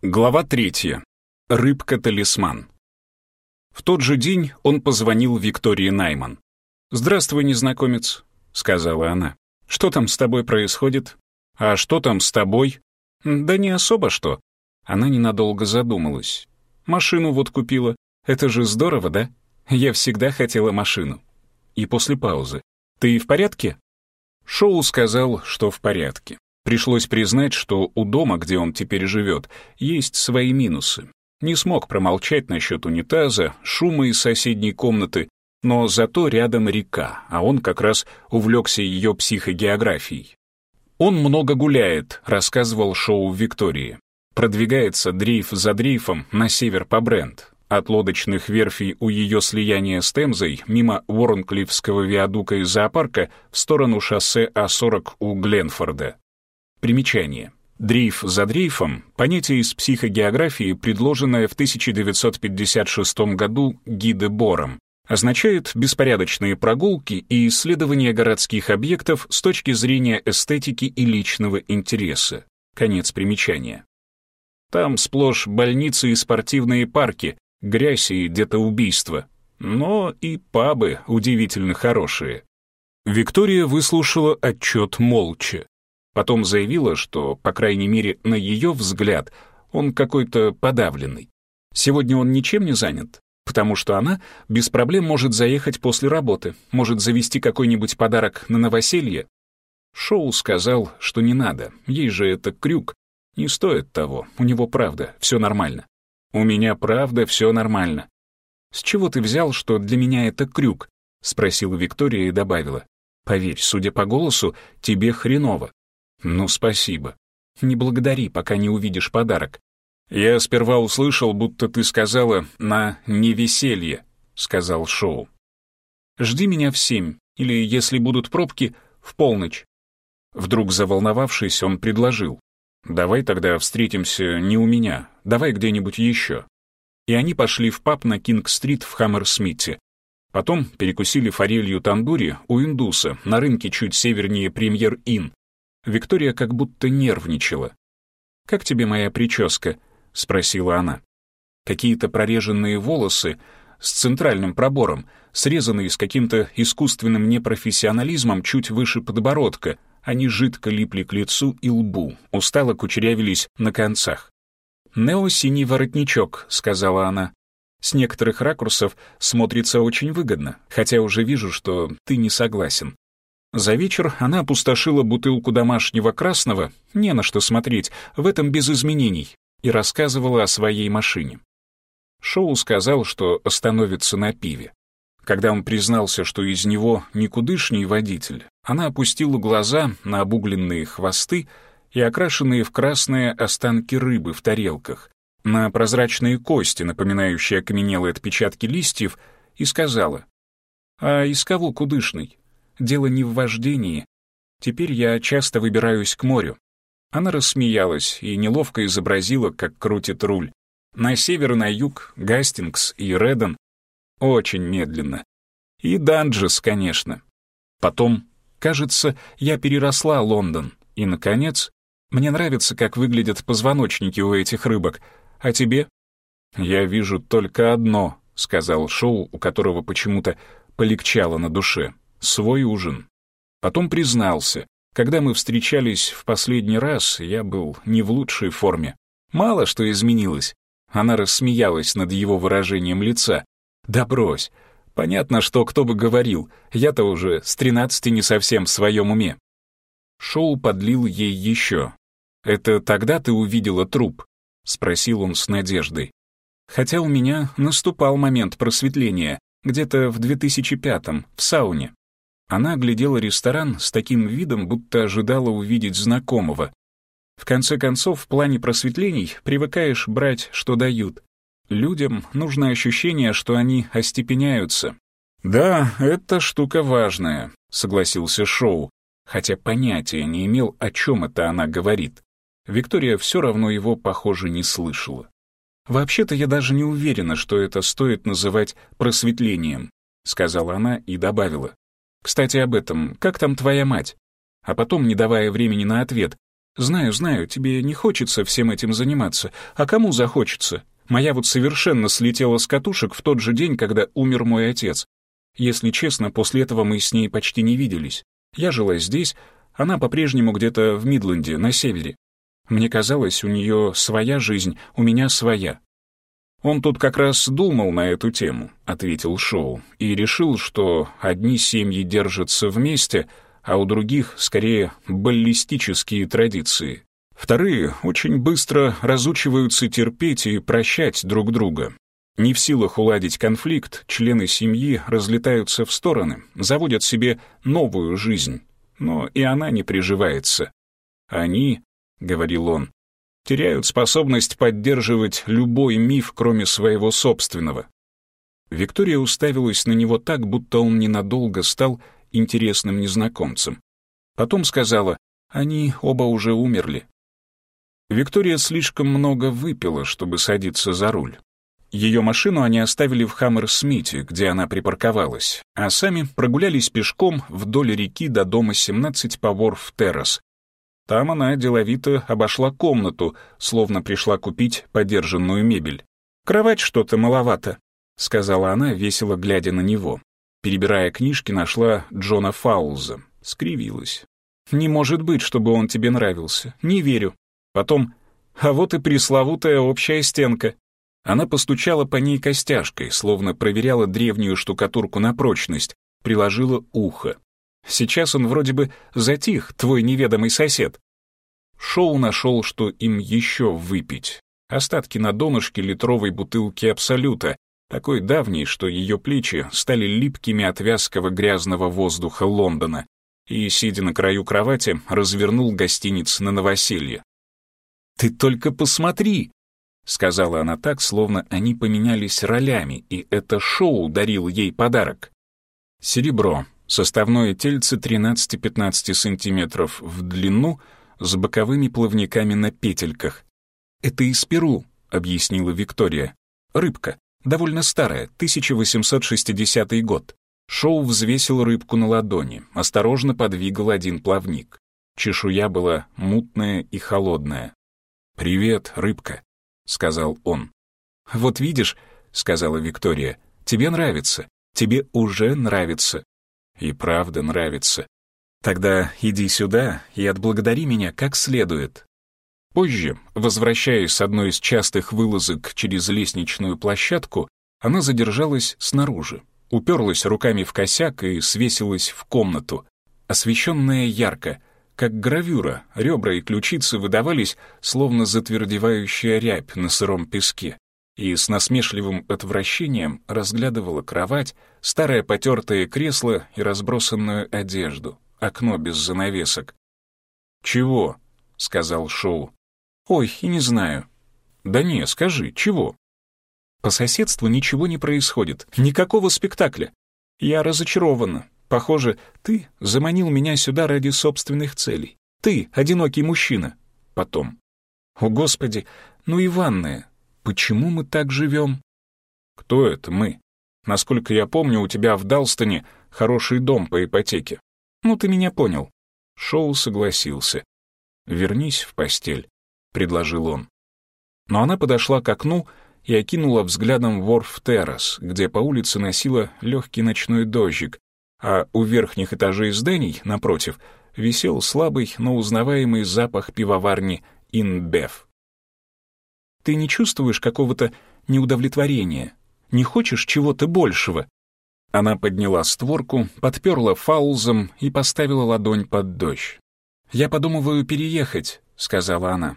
Глава третья. Рыбка-талисман. В тот же день он позвонил Виктории Найман. «Здравствуй, незнакомец», — сказала она. «Что там с тобой происходит?» «А что там с тобой?» «Да не особо что». Она ненадолго задумалась. «Машину вот купила. Это же здорово, да? Я всегда хотела машину». И после паузы. «Ты в порядке?» Шоу сказал, что в порядке. Пришлось признать, что у дома, где он теперь живет, есть свои минусы. Не смог промолчать насчет унитаза, шума из соседней комнаты, но зато рядом река, а он как раз увлекся ее психогеографией. Он много гуляет, рассказывал шоу Виктории. Продвигается дрейф за дрейфом на север по Брент. От лодочных верфей у ее слияния с Темзой, мимо Уорнклифского виадука и зоопарка, в сторону шоссе А40 у Гленфорда. Примечание. Дрейф за дрейфом — понятие из психогеографии, предложенное в 1956 году Гиде Бором, означает беспорядочные прогулки и исследование городских объектов с точки зрения эстетики и личного интереса. Конец примечания. Там сплошь больницы и спортивные парки, грязь и где-то убийства. Но и пабы удивительно хорошие. Виктория выслушала отчет молча. Потом заявила, что, по крайней мере, на ее взгляд, он какой-то подавленный. Сегодня он ничем не занят, потому что она без проблем может заехать после работы, может завести какой-нибудь подарок на новоселье. Шоу сказал, что не надо, ей же это крюк. Не стоит того, у него правда, все нормально. У меня правда, все нормально. «С чего ты взял, что для меня это крюк?» — спросила Виктория и добавила. «Поверь, судя по голосу, тебе хреново. «Ну, спасибо. Не благодари, пока не увидишь подарок. Я сперва услышал, будто ты сказала «на невеселье», — сказал Шоу. «Жди меня в семь, или, если будут пробки, в полночь». Вдруг заволновавшись, он предложил. «Давай тогда встретимся не у меня, давай где-нибудь еще». И они пошли в паб на Кинг-стрит в Хаммерсмите. Потом перекусили форелью тандури у индуса на рынке чуть севернее Премьер-Инн, Виктория как будто нервничала. «Как тебе моя прическа?» — спросила она. Какие-то прореженные волосы с центральным пробором, срезанные с каким-то искусственным непрофессионализмом чуть выше подбородка, они жидко липли к лицу и лбу, устало кучерявились на концах. «Нео-синий воротничок», — сказала она. «С некоторых ракурсов смотрится очень выгодно, хотя уже вижу, что ты не согласен. За вечер она опустошила бутылку домашнего красного, не на что смотреть, в этом без изменений, и рассказывала о своей машине. Шоу сказал, что остановится на пиве. Когда он признался, что из него никудышний водитель, она опустила глаза на обугленные хвосты и окрашенные в красные останки рыбы в тарелках, на прозрачные кости, напоминающие окаменелые отпечатки листьев, и сказала, «А из кого кудышный?» дело не в вождении. Теперь я часто выбираюсь к морю». Она рассмеялась и неловко изобразила, как крутит руль. На север и на юг Гастингс и Редден очень медленно. И Данджес, конечно. Потом, кажется, я переросла Лондон. И, наконец, мне нравится, как выглядят позвоночники у этих рыбок. А тебе? Я вижу только одно, — сказал Шоу, у которого почему-то полегчало на душе свой ужин. Потом признался, когда мы встречались в последний раз, я был не в лучшей форме. Мало что изменилось. Она рассмеялась над его выражением лица. «Да брось. Понятно, что кто бы говорил. Я-то уже с тринадцати не совсем в своем уме». Шоу подлил ей еще. «Это тогда ты увидела труп?» — спросил он с надеждой. Хотя у меня наступал момент просветления, где-то в 2005-м, в сауне. Она оглядела ресторан с таким видом, будто ожидала увидеть знакомого. В конце концов, в плане просветлений привыкаешь брать, что дают. Людям нужно ощущение, что они остепеняются. «Да, эта штука важная», — согласился Шоу, хотя понятия не имел, о чем это она говорит. Виктория все равно его, похоже, не слышала. «Вообще-то я даже не уверена, что это стоит называть просветлением», — сказала она и добавила. Кстати, об этом. Как там твоя мать? А потом, не давая времени на ответ, «Знаю, знаю, тебе не хочется всем этим заниматься. А кому захочется? Моя вот совершенно слетела с катушек в тот же день, когда умер мой отец. Если честно, после этого мы с ней почти не виделись. Я жила здесь, она по-прежнему где-то в Мидленде, на севере. Мне казалось, у нее своя жизнь, у меня своя. «Он тут как раз думал на эту тему», — ответил Шоу, и решил, что одни семьи держатся вместе, а у других, скорее, баллистические традиции. Вторые очень быстро разучиваются терпеть и прощать друг друга. Не в силах уладить конфликт, члены семьи разлетаются в стороны, заводят себе новую жизнь, но и она не приживается. «Они», — говорил он, теряют способность поддерживать любой миф, кроме своего собственного. Виктория уставилась на него так, будто он ненадолго стал интересным незнакомцем. Потом сказала, они оба уже умерли. Виктория слишком много выпила, чтобы садиться за руль. Ее машину они оставили в Хаммерсмите, где она припарковалась, а сами прогулялись пешком вдоль реки до дома 17 по Ворф-Террас, там она деловито обошла комнату, словно пришла купить подержанную мебель. «Кровать что-то маловато», — сказала она, весело глядя на него. Перебирая книжки, нашла Джона Фаулза. Скривилась. «Не может быть, чтобы он тебе нравился. Не верю». Потом «А вот и пресловутая общая стенка». Она постучала по ней костяшкой, словно проверяла древнюю штукатурку на прочность, приложила ухо. Сейчас он вроде бы затих, твой неведомый сосед. Шоу нашел, что им еще выпить. Остатки на донышке литровой бутылки Абсолюта, такой давней, что ее плечи стали липкими от вязкого грязного воздуха Лондона, и, сидя на краю кровати, развернул гостиниц на новоселье. «Ты только посмотри!» — сказала она так, словно они поменялись ролями, и это шоу дарил ей подарок. Серебро, Составное тельце 13-15 см в длину с боковыми плавниками на петельках. «Это из Перу», — объяснила Виктория. «Рыбка, довольно старая, 1860 год». Шоу взвесил рыбку на ладони, осторожно подвигал один плавник. Чешуя была мутная и холодная. «Привет, рыбка», — сказал он. «Вот видишь», — сказала Виктория, — «тебе нравится, тебе уже нравится. И правда нравится. Тогда иди сюда и отблагодари меня как следует. Позже, возвращаясь с одной из частых вылазок через лестничную площадку, она задержалась снаружи, уперлась руками в косяк и свесилась в комнату, освещенная ярко, как гравюра, ребра и ключицы выдавались, словно затвердевающая рябь на сыром песке и с насмешливым отвращением разглядывала кровать, старое потертое кресло и разбросанную одежду, окно без занавесок. «Чего?» — сказал Шоу. «Ой, и не знаю». «Да не, скажи, чего?» «По соседству ничего не происходит, никакого спектакля. Я разочарована. Похоже, ты заманил меня сюда ради собственных целей. Ты, одинокий мужчина». Потом. «О, Господи, ну и ванная. Почему мы так живем? Кто это мы? Насколько я помню, у тебя в Далстоне хороший дом по ипотеке. Ну, ты меня понял. Шоу согласился. «Вернись в постель», — предложил он. Но она подошла к окну и окинула взглядом ворф террас, где по улице носила легкий ночной дождик, а у верхних этажей зданий, напротив, висел слабый, но узнаваемый запах пивоварни «Инбеф». Ты не чувствуешь какого-то неудовлетворения? Не хочешь чего-то большего?» Она подняла створку, подперла фаузом и поставила ладонь под дождь. «Я подумываю переехать», — сказала она.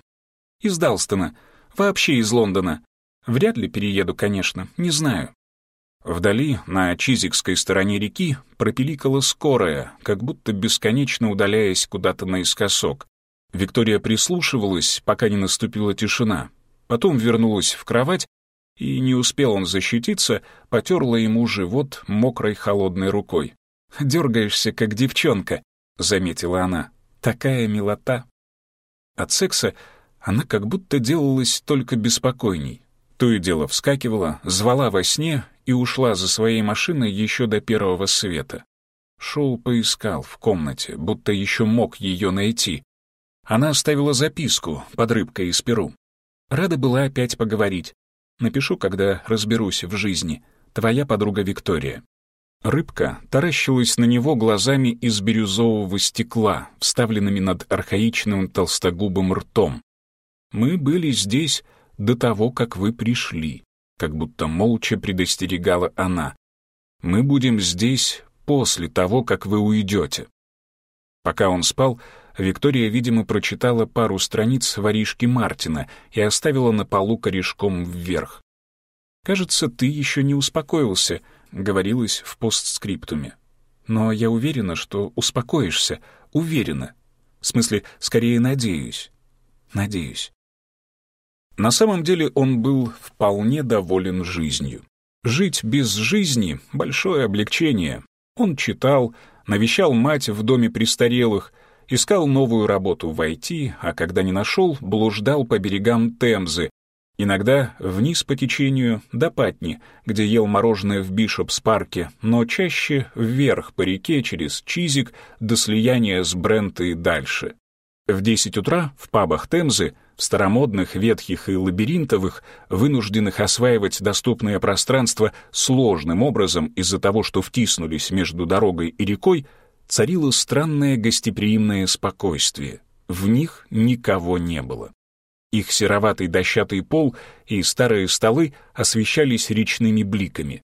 «Из Далстона. Вообще из Лондона. Вряд ли перееду, конечно, не знаю». Вдали, на Чизикской стороне реки, пропеликала скорая, как будто бесконечно удаляясь куда-то наискосок. Виктория прислушивалась, пока не наступила тишина потом вернулась в кровать, и не успел он защититься, потерла ему живот мокрой холодной рукой. «Дергаешься, как девчонка», — заметила она. «Такая милота». От секса она как будто делалась только беспокойней. То и дело вскакивала, звала во сне и ушла за своей машиной еще до первого света. Шоу поискал в комнате, будто еще мог ее найти. Она оставила записку под рыбкой из перу. Рада была опять поговорить. Напишу, когда разберусь в жизни. Твоя подруга Виктория». Рыбка таращилась на него глазами из бирюзового стекла, вставленными над архаичным толстогубым ртом. «Мы были здесь до того, как вы пришли», как будто молча предостерегала она. «Мы будем здесь после того, как вы уйдете». Пока он спал, Виктория, видимо, прочитала пару страниц воришки Мартина и оставила на полу корешком вверх. «Кажется, ты еще не успокоился», — говорилось в постскриптуме. «Но я уверена, что успокоишься. Уверена. В смысле, скорее надеюсь. Надеюсь». На самом деле он был вполне доволен жизнью. Жить без жизни — большое облегчение. Он читал, навещал мать в доме престарелых — Искал новую работу в IT, а когда не нашел, блуждал по берегам Темзы, иногда вниз по течению до Патни, где ел мороженое в Бишопс-парке, но чаще вверх по реке через Чизик до слияния с Брент и дальше. В 10 утра в пабах Темзы, в старомодных, ветхих и лабиринтовых, вынужденных осваивать доступное пространство сложным образом из-за того, что втиснулись между дорогой и рекой, царило странное гостеприимное спокойствие. В них никого не было. Их сероватый дощатый пол и старые столы освещались речными бликами.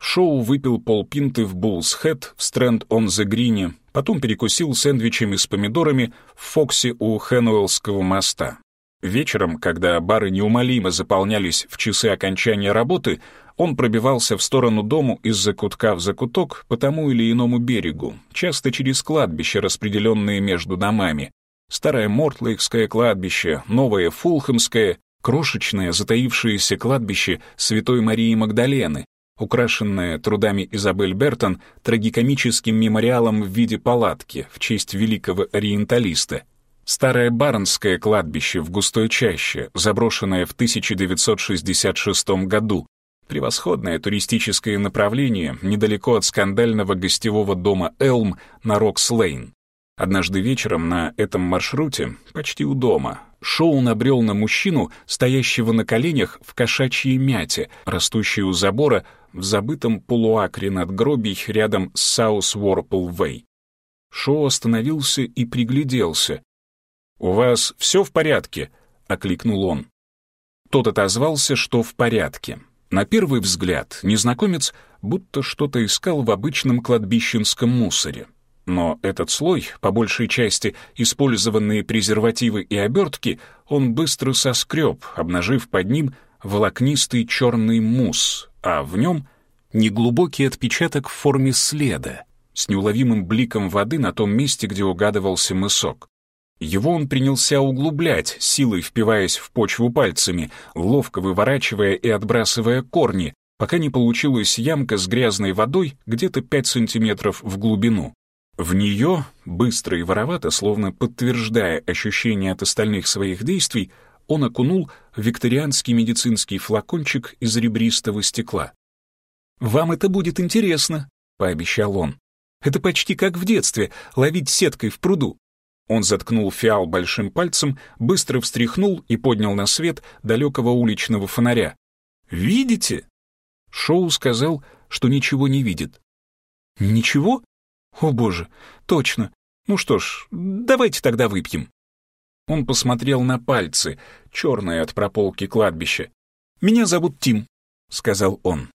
Шоу выпил полпинты в Bulls Head в Strand on the Greenе, потом перекусил сэндвичами с помидорами в Фоксе у Хенуэллского моста. Вечером, когда бары неумолимо заполнялись в часы окончания работы, он пробивался в сторону дому из закутка в закуток по тому или иному берегу, часто через кладбища, распределенные между домами. Старое Мортлейкское кладбище, новое Фулхэмское, крошечное затаившееся кладбище Святой Марии Магдалены, украшенное трудами Изабель Бертон трагикомическим мемориалом в виде палатки в честь великого ориенталиста — Старое Барнское кладбище в густой чаще, заброшенное в 1966 году, Превосходное туристическое направление недалеко от скандального гостевого дома «Элм» на Рокс-Лейн. Однажды вечером на этом маршруте, почти у дома, Шоу набрел на мужчину, стоящего на коленях в кошачьей мяте, растущей у забора в забытом полуакре надгробий рядом с Саус-Ворпл-Вэй. Шоу остановился и пригляделся. «У вас все в порядке?» — окликнул он. Тот отозвался, что в порядке. На первый взгляд незнакомец будто что-то искал в обычном кладбищенском мусоре. Но этот слой, по большей части использованные презервативы и обертки, он быстро соскреб, обнажив под ним волокнистый черный мусс, а в нем неглубокий отпечаток в форме следа с неуловимым бликом воды на том месте, где угадывался мысок. Его он принялся углублять, силой впиваясь в почву пальцами, ловко выворачивая и отбрасывая корни, пока не получилась ямка с грязной водой где-то 5 сантиметров в глубину. В нее, быстро и воровато, словно подтверждая ощущение от остальных своих действий, он окунул викторианский медицинский флакончик из ребристого стекла. «Вам это будет интересно», — пообещал он. «Это почти как в детстве — ловить сеткой в пруду. Он заткнул фиал большим пальцем, быстро встряхнул и поднял на свет далекого уличного фонаря. «Видите?» Шоу сказал, что ничего не видит. «Ничего? О боже, точно. Ну что ж, давайте тогда выпьем». Он посмотрел на пальцы, черные от прополки кладбища. «Меня зовут Тим», — сказал он.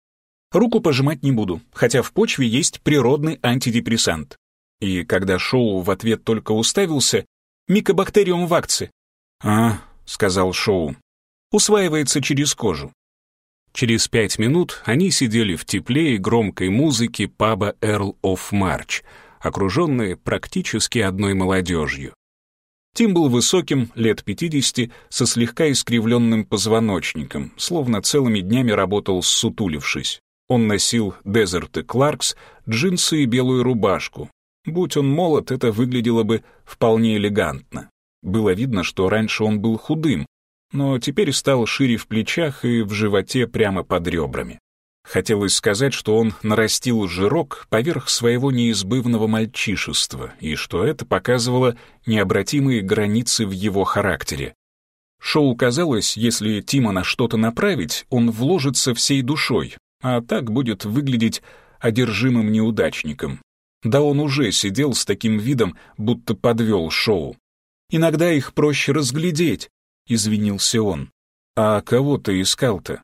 «Руку пожимать не буду, хотя в почве есть природный антидепрессант. И когда Шоу в ответ только уставился, микобактериум вакци. «А», — сказал Шоу, — «усваивается через кожу». Через пять минут они сидели в тепле и громкой музыке паба «Эрл оф Марч», окруженные практически одной молодежью. Тим был высоким, лет 50, со слегка искривленным позвоночником, словно целыми днями работал сутулившись. Он носил дезерты Кларкс, джинсы и белую рубашку, Будь он молод, это выглядело бы вполне элегантно. Было видно, что раньше он был худым, но теперь стал шире в плечах и в животе прямо под ребрами. Хотелось сказать, что он нарастил жирок поверх своего неизбывного мальчишества, и что это показывало необратимые границы в его характере. Шоу казалось, если Тима на что-то направить, он вложится всей душой, а так будет выглядеть одержимым неудачником. Да он уже сидел с таким видом, будто подвел шоу. «Иногда их проще разглядеть», — извинился он. «А кого ты искал-то?»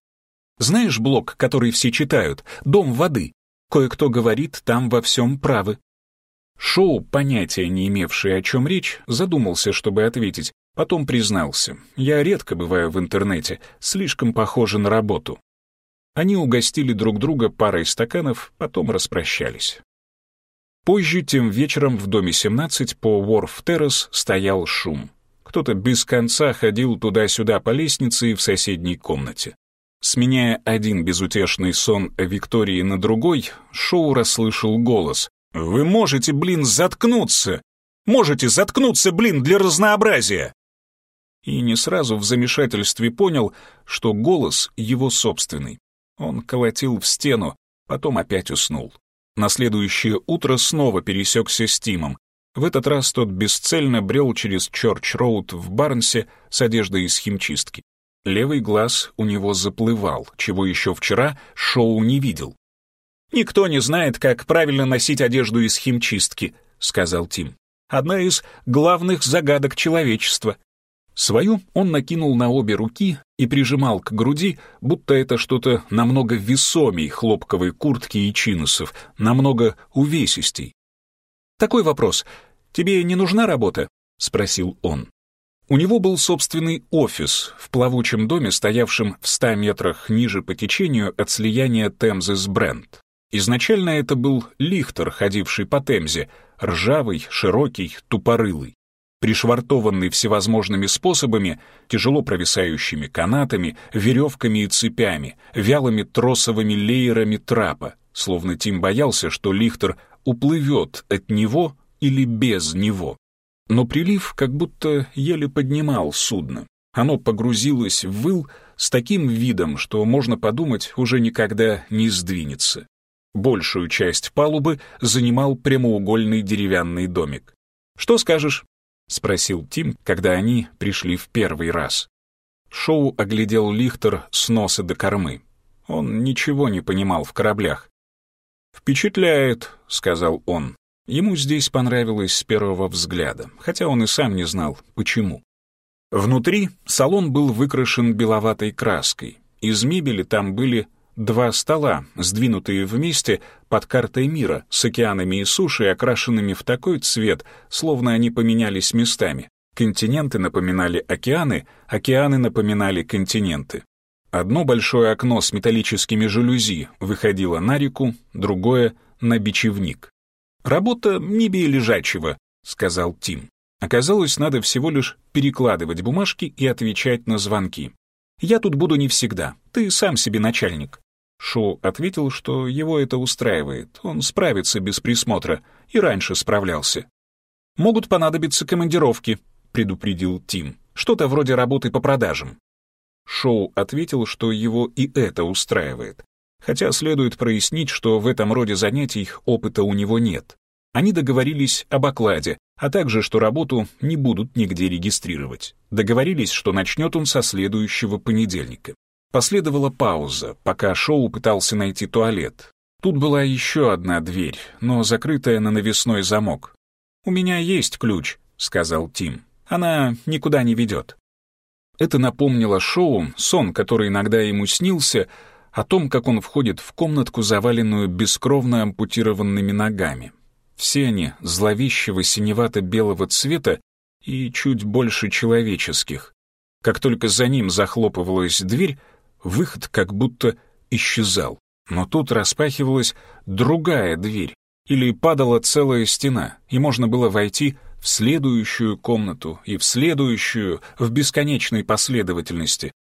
«Знаешь блог, который все читают? Дом воды. Кое-кто говорит, там во всем правы». Шоу, понятия не имевший, о чем речь, задумался, чтобы ответить, потом признался. «Я редко бываю в интернете, слишком похоже на работу». Они угостили друг друга парой стаканов, потом распрощались. Позже тем вечером в доме 17 по Уорф-Террас стоял шум. Кто-то без конца ходил туда-сюда по лестнице и в соседней комнате. Сменяя один безутешный сон о Виктории на другой, Шоу расслышал голос. «Вы можете, блин, заткнуться! Можете заткнуться, блин, для разнообразия!» И не сразу в замешательстве понял, что голос его собственный. Он колотил в стену, потом опять уснул. На следующее утро снова пересекся с Тимом. В этот раз тот бесцельно брел через Чорч-Роуд в Барнсе с одеждой из химчистки. Левый глаз у него заплывал, чего еще вчера Шоу не видел. «Никто не знает, как правильно носить одежду из химчистки», — сказал Тим. «Одна из главных загадок человечества». Свою он накинул на обе руки и прижимал к груди, будто это что-то намного весомей хлопковой куртки и чинусов, намного увесистей. «Такой вопрос. Тебе не нужна работа?» — спросил он. У него был собственный офис в плавучем доме, стоявшем в ста метрах ниже по течению от слияния Темзы с Брент. Изначально это был лихтер, ходивший по Темзе, ржавый, широкий, тупорылый пришвартованный всевозможными способами, тяжело провисающими канатами, веревками и цепями, вялыми тросовыми леерами трапа, словно Тим боялся, что Лихтер уплывет от него или без него. Но прилив как будто еле поднимал судно. Оно погрузилось в выл с таким видом, что, можно подумать, уже никогда не сдвинется. Большую часть палубы занимал прямоугольный деревянный домик. «Что скажешь?» — спросил Тим, когда они пришли в первый раз. Шоу оглядел Лихтер с носа до кормы. Он ничего не понимал в кораблях. «Впечатляет», — сказал он. Ему здесь понравилось с первого взгляда, хотя он и сам не знал, почему. Внутри салон был выкрашен беловатой краской. Из мебели там были Два стола, сдвинутые вместе под картой мира, с океанами и сушей, окрашенными в такой цвет, словно они поменялись местами. Континенты напоминали океаны, океаны напоминали континенты. Одно большое окно с металлическими жалюзи выходило на реку, другое — на бичевник. «Работа не бей лежачего», — сказал Тим. Оказалось, надо всего лишь перекладывать бумажки и отвечать на звонки. «Я тут буду не всегда, ты сам себе начальник». Шу ответил, что его это устраивает, он справится без присмотра и раньше справлялся. «Могут понадобиться командировки», — предупредил Тим. «Что-то вроде работы по продажам». Шоу ответил, что его и это устраивает. Хотя следует прояснить, что в этом роде занятий опыта у него нет. Они договорились об окладе, а также, что работу не будут нигде регистрировать. Договорились, что начнет он со следующего понедельника. Последовала пауза, пока Шоу пытался найти туалет. Тут была еще одна дверь, но закрытая на навесной замок. «У меня есть ключ», — сказал Тим. «Она никуда не ведет». Это напомнило Шоу, сон, который иногда ему снился, о том, как он входит в комнатку, заваленную бескровно ампутированными ногами. Все они зловещего синевато-белого цвета и чуть больше человеческих. Как только за ним захлопывалась дверь, Выход как будто исчезал. Но тут распахивалась другая дверь, или падала целая стена, и можно было войти в следующую комнату и в следующую в бесконечной последовательности.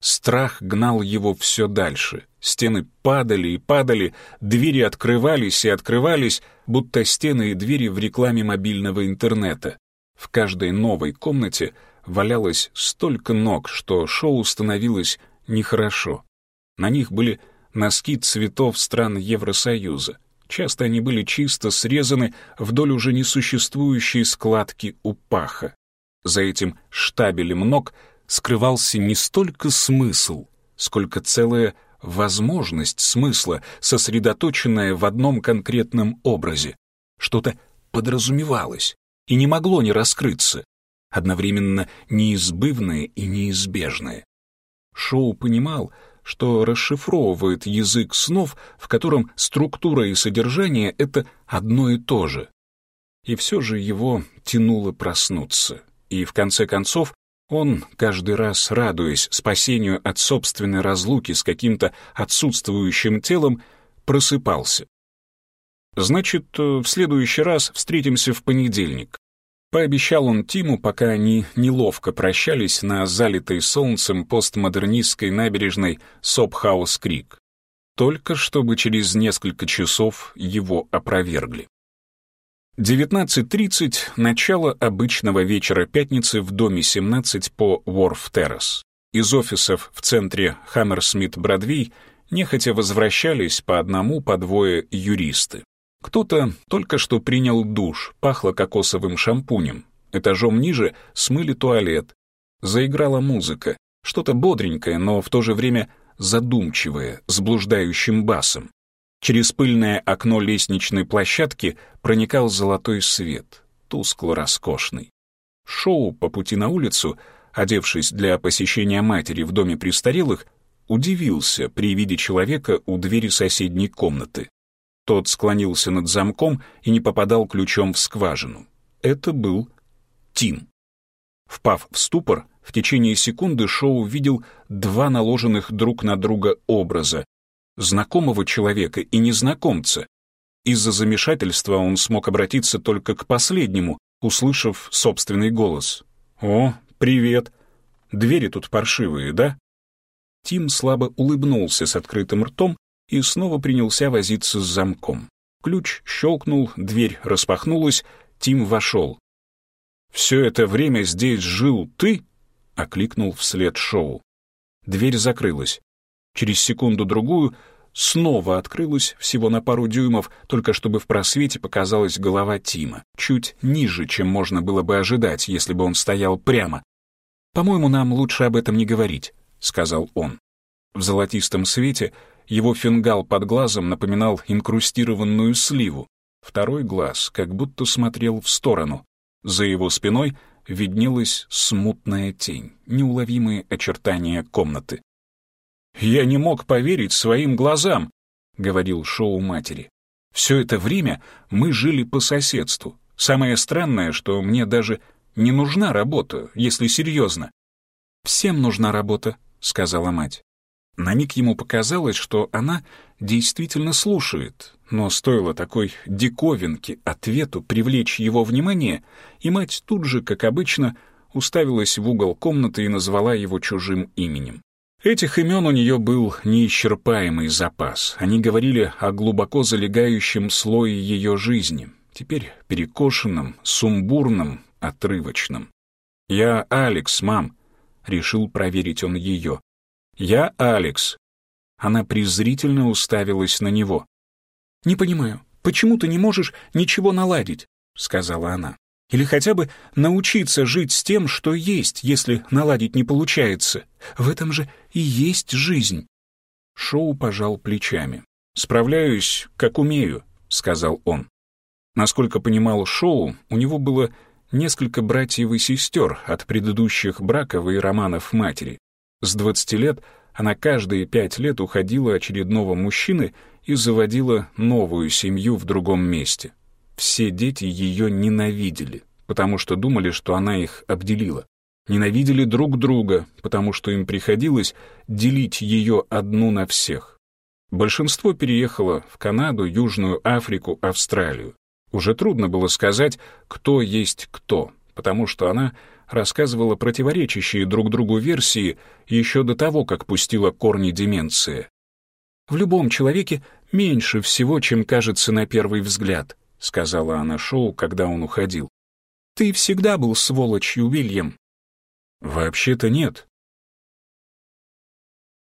Страх гнал его все дальше. Стены падали и падали, двери открывались и открывались, будто стены и двери в рекламе мобильного интернета. В каждой новой комнате валялось столько ног, что шоу становилось нехорошо. На них были носки цветов стран Евросоюза. Часто они были чисто срезаны вдоль уже несуществующей складки у паха. За этим штабелем ног скрывался не столько смысл, сколько целая возможность смысла, сосредоточенная в одном конкретном образе. Что-то подразумевалось и не могло не раскрыться, одновременно неизбывное и неизбежное. Шоу понимал, что расшифровывает язык снов, в котором структура и содержание — это одно и то же. И все же его тянуло проснуться. И в конце концов он, каждый раз радуясь спасению от собственной разлуки с каким-то отсутствующим телом, просыпался. «Значит, э, в следующий раз встретимся в понедельник», Пообещал он Тиму, пока они неловко прощались на залитой солнцем постмодернистской набережной Сопхаус-Крик. Только чтобы через несколько часов его опровергли. 19.30 — начало обычного вечера пятницы в доме 17 по Уорф-Террас. Из офисов в центре Хаммерсмит-Бродвей нехотя возвращались по одному, по двое юристы. Кто-то только что принял душ, пахло кокосовым шампунем. Этажом ниже смыли туалет. Заиграла музыка, что-то бодренькое, но в то же время задумчивое, с блуждающим басом. Через пыльное окно лестничной площадки проникал золотой свет, тускло-роскошный. Шоу по пути на улицу, одевшись для посещения матери в доме престарелых, удивился при виде человека у двери соседней комнаты. Тот склонился над замком и не попадал ключом в скважину. Это был Тим. Впав в ступор, в течение секунды Шоу видел два наложенных друг на друга образа — знакомого человека и незнакомца. Из-за замешательства он смог обратиться только к последнему, услышав собственный голос. «О, привет! Двери тут паршивые, да?» Тим слабо улыбнулся с открытым ртом и снова принялся возиться с замком. Ключ щелкнул, дверь распахнулась, Тим вошел. «Все это время здесь жил ты?» — окликнул вслед Шоу. Дверь закрылась. Через секунду-другую снова открылась всего на пару дюймов, только чтобы в просвете показалась голова Тима, чуть ниже, чем можно было бы ожидать, если бы он стоял прямо. «По-моему, нам лучше об этом не говорить», — сказал он. В золотистом свете — его фингал под глазом напоминал инкрустированную сливу. Второй глаз как будто смотрел в сторону. За его спиной виднелась смутная тень, неуловимые очертания комнаты. «Я не мог поверить своим глазам», — говорил Шоу матери. «Все это время мы жили по соседству. Самое странное, что мне даже не нужна работа, если серьезно». «Всем нужна работа», — сказала мать. На миг ему показалось, что она действительно слушает, но стоило такой диковинке ответу привлечь его внимание, и мать тут же, как обычно, уставилась в угол комнаты и назвала его чужим именем. Этих имен у нее был неисчерпаемый запас. Они говорили о глубоко залегающем слое ее жизни, теперь перекошенном, сумбурном, отрывочном. «Я Алекс, мам», — решил проверить он ее. «Я Алекс». Она презрительно уставилась на него. «Не понимаю, почему ты не можешь ничего наладить?» — сказала она. «Или хотя бы научиться жить с тем, что есть, если наладить не получается. В этом же и есть жизнь». Шоу пожал плечами. «Справляюсь, как умею», — сказал он. Насколько понимал Шоу, у него было несколько братьев и сестер от предыдущих браков и романов матери. С 20 лет она каждые пять лет уходила очередного мужчины и заводила новую семью в другом месте. Все дети ее ненавидели, потому что думали, что она их обделила. Ненавидели друг друга, потому что им приходилось делить ее одну на всех. Большинство переехало в Канаду, Южную Африку, Австралию. Уже трудно было сказать, кто есть кто, потому что она рассказывала противоречащие друг другу версии еще до того, как пустила корни деменции. «В любом человеке меньше всего, чем кажется на первый взгляд», — сказала она Шоу, когда он уходил. «Ты всегда был сволочью, Уильям». «Вообще-то нет»,